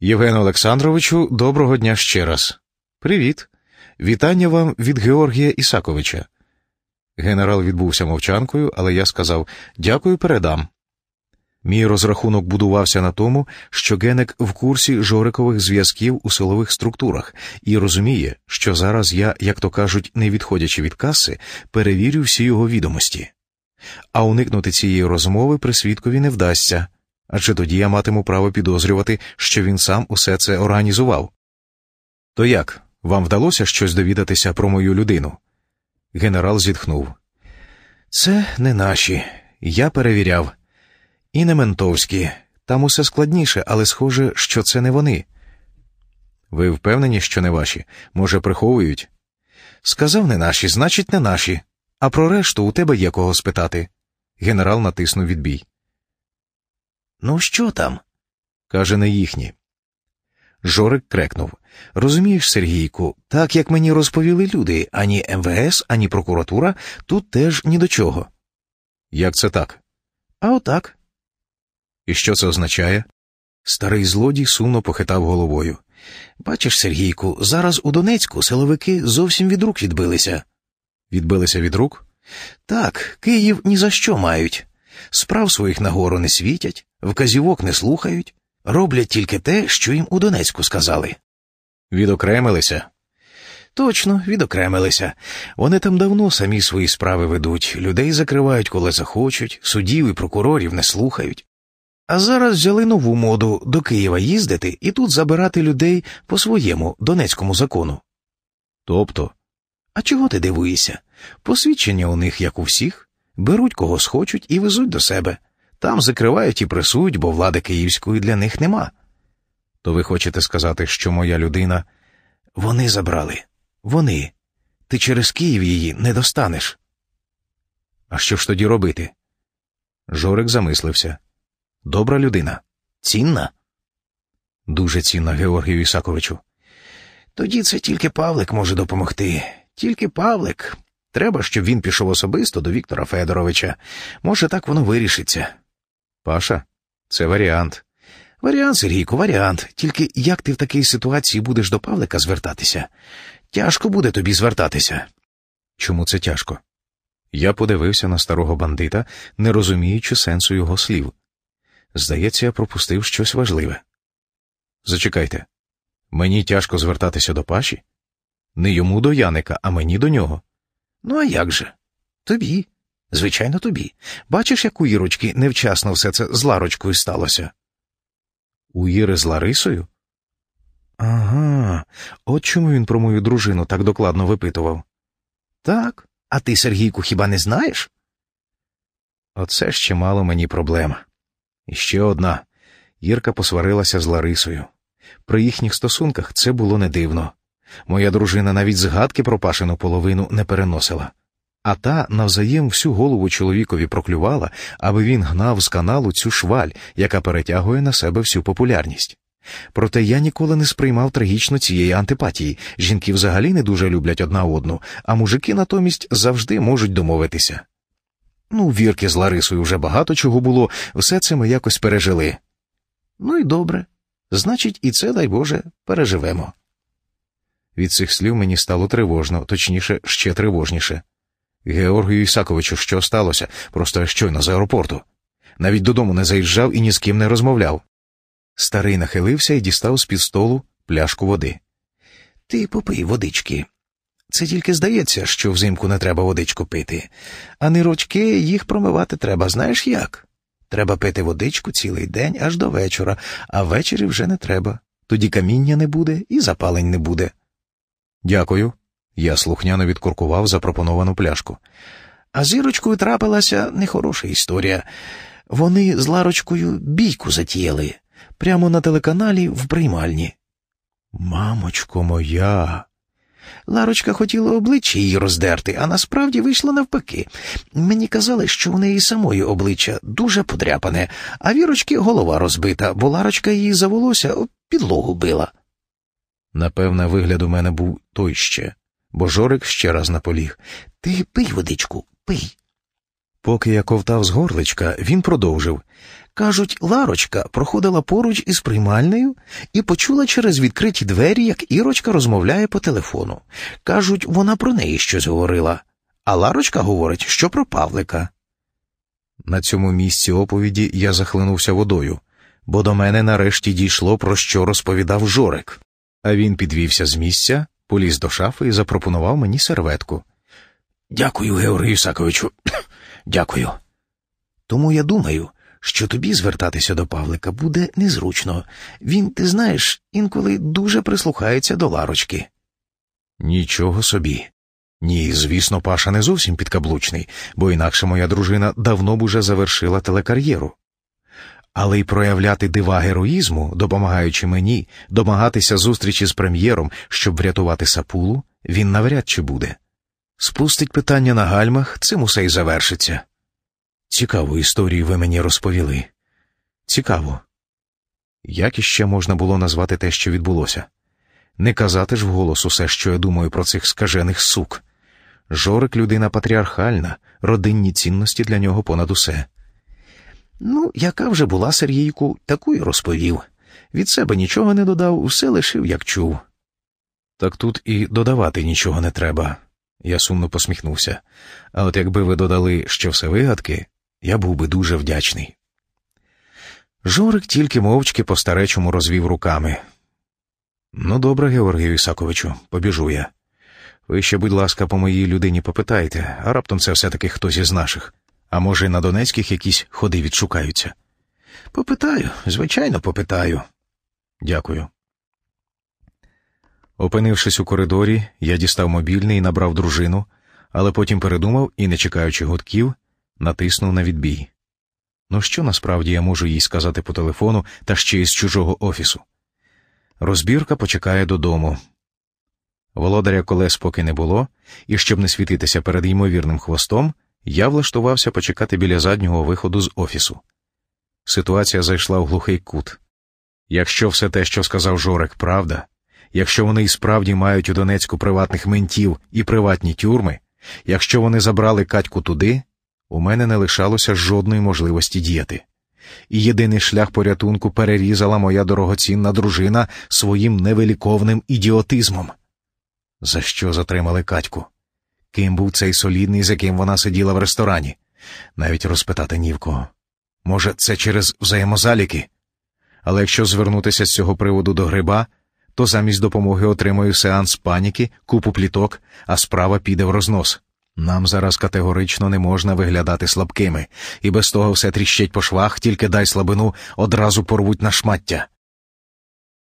Євгену Олександровичу, доброго дня ще раз. Привіт. Вітання вам від Георгія Ісаковича. Генерал відбувся мовчанкою, але я сказав дякую, передам. Мій розрахунок будувався на тому, що Генек в курсі жорикових зв'язків у силових структурах і розуміє, що зараз я, як то кажуть, не відходячи від каси, перевірю всі його відомості. А уникнути цієї розмови при свідкові не вдасться, адже тоді я матиму право підозрювати, що він сам усе це організував. То як, вам вдалося щось довідатися про мою людину? Генерал зітхнув. Це не наші. Я перевіряв. І не ментовські. Там усе складніше, але схоже, що це не вони. Ви впевнені, що не ваші? Може, приховують? Сказав не наші, значить, не наші. А про решту у тебе є кого спитати. Генерал натиснув відбій. Ну, що там? каже не їхні. Жорик крекнув Розумієш, Сергійку, так як мені розповіли люди, ані МВС, ані прокуратура тут теж ні до чого. Як це так? А отак. І що це означає? Старий злодій сумно похитав головою. Бачиш, Сергійку, зараз у Донецьку силовики зовсім від рук відбилися. Відбилися від рук? Так, Київ ні за що мають. Справ своїх нагору не світять, вказівок не слухають, роблять тільки те, що їм у Донецьку сказали. Відокремилися? Точно, відокремилися. Вони там давно самі свої справи ведуть, людей закривають, коли захочуть, судів і прокурорів не слухають. А зараз взяли нову моду до Києва їздити і тут забирати людей по своєму донецькому закону. Тобто, а чого ти дивуєшся? Посвідчення у них, як у всіх, беруть кого схочуть і везуть до себе. Там закривають і пресують, бо влади київської для них нема. То ви хочете сказати, що моя людина. Вони забрали. Вони. Ти через Київ її не достанеш. А що ж тоді робити? Жорик замислився. Добра людина. Цінна? Дуже цінна, Георгію Ісаковичу. Тоді це тільки Павлик може допомогти. Тільки Павлик. Треба, щоб він пішов особисто до Віктора Федоровича. Може, так воно вирішиться. Паша, це варіант. Варіант, Сергійку, варіант. Тільки як ти в такій ситуації будеш до Павлика звертатися? Тяжко буде тобі звертатися. Чому це тяжко? Я подивився на старого бандита, не розуміючи сенсу його слів. Здається, я пропустив щось важливе. Зачекайте, мені тяжко звертатися до Паші? Не йому до Яника, а мені до нього. Ну, а як же? Тобі. Звичайно, тобі. Бачиш, як у Ірочки невчасно все це з Ларочкою сталося. У Іри з Ларисою? Ага, от чому він про мою дружину так докладно випитував. Так, а ти, Сергійку, хіба не знаєш? Оце ще мало мені проблем. І ще одна Ірка посварилася з Ларисою. При їхніх стосунках це було не дивно. Моя дружина навіть згадки про пашину половину не переносила, а та навзаєм всю голову чоловікові проклювала, аби він гнав з каналу цю шваль, яка перетягує на себе всю популярність. Проте я ніколи не сприймав трагічно цієї антипатії. Жінки взагалі не дуже люблять одна одну, а мужики натомість завжди можуть домовитися. Ну, вірки з Ларисою вже багато чого було, все це ми якось пережили. Ну і добре. Значить, і це, дай Боже, переживемо. Від цих слів мені стало тривожно, точніше, ще тривожніше. Георгію Ісаковичу, що сталося, просто щойно з аеропорту. Навіть додому не заїжджав і ні з ким не розмовляв. Старий нахилився і дістав з під столу пляшку води. Ти попий водички. Це тільки здається, що взимку не треба водичку пити, а нирочки їх промивати треба, знаєш як? Треба пити водичку цілий день аж до вечора, а ввечері вже не треба. Тоді каміння не буде і запалень не буде. Дякую. Я слухняно відкуркував запропоновану пляшку. А з Ірочкою трапилася нехороша історія. Вони з Ларочкою бійку затіяли прямо на телеканалі в приймальні. Мамочко моя. Ларочка хотіла обличчя її роздерти, а насправді вийшло навпаки. Мені казали, що у неї самої обличчя дуже подряпане, а вірочки голова розбита, бо Ларочка її за волосся підлогу била. Напевне, вигляд у мене був той ще, бо Жорик ще раз наполіг. Ти пий водичку, пий. Поки я ковтав з горличка, він продовжив. Кажуть, Ларочка проходила поруч із приймальнею і почула через відкриті двері, як Ірочка розмовляє по телефону. Кажуть, вона про неї щось говорила. А Ларочка говорить, що про Павлика. На цьому місці оповіді я захлинувся водою, бо до мене нарешті дійшло, про що розповідав Жорик. А він підвівся з місця, поліз до шафи і запропонував мені серветку. Дякую, Георгію Саковичу. Дякую. Тому я думаю, що тобі звертатися до Павлика буде незручно. Він, ти знаєш, інколи дуже прислухається до Ларочки. Нічого собі. Ні, звісно, Паша не зовсім підкаблучний, бо інакше моя дружина давно б уже завершила телекар'єру. Але й проявляти дива героїзму, допомагаючи мені, домагатися зустрічі з прем'єром, щоб врятувати сапулу, він навряд чи буде. Спустить питання на гальмах, цим усе й завершиться. Цікаву історію ви мені розповіли. Цікаво. Як іще можна було назвати те, що відбулося? Не казати ж вголос усе, що я думаю про цих скажених сук. Жорик людина патріархальна, родинні цінності для нього понад усе. Ну, яка вже була Сергійку, таку й розповів. Від себе нічого не додав, все лишив, як чув. Так тут і додавати нічого не треба. Я сумно посміхнувся. А от якби ви додали, що все вигадки, я був би дуже вдячний. Жорик тільки мовчки по старечому розвів руками. Ну, добре, Георгію Ісаковичу, побіжу я. Ви ще, будь ласка, по моїй людині попитайте, а раптом це все-таки хтось із наших. А може, на Донецьких якісь ходи відшукаються. Попитаю, звичайно, попитаю. Дякую. Опинившись у коридорі, я дістав мобільний і набрав дружину, але потім передумав і, не чекаючи гудків, натиснув на відбій. Ну що насправді я можу їй сказати по телефону та ще із чужого офісу? Розбірка почекає додому. Володаря колес поки не було, і щоб не світитися перед ймовірним хвостом, я влаштувався почекати біля заднього виходу з офісу. Ситуація зайшла в глухий кут. Якщо все те, що сказав Жорик, правда, якщо вони і справді мають у Донецьку приватних ментів і приватні тюрми, якщо вони забрали Катьку туди, у мене не лишалося жодної можливості діяти. І єдиний шлях порятунку перерізала моя дорогоцінна дружина своїм невеликовним ідіотизмом. За що затримали Катьку? Ким був цей солідний, з яким вона сиділа в ресторані? Навіть розпитати ні в кого. Може, це через взаємозаліки? Але якщо звернутися з цього приводу до гриба, то замість допомоги отримаю сеанс паніки, купу пліток, а справа піде в рознос. Нам зараз категорично не можна виглядати слабкими, і без того все тріщить по швах, тільки дай слабину, одразу порвуть на шмаття.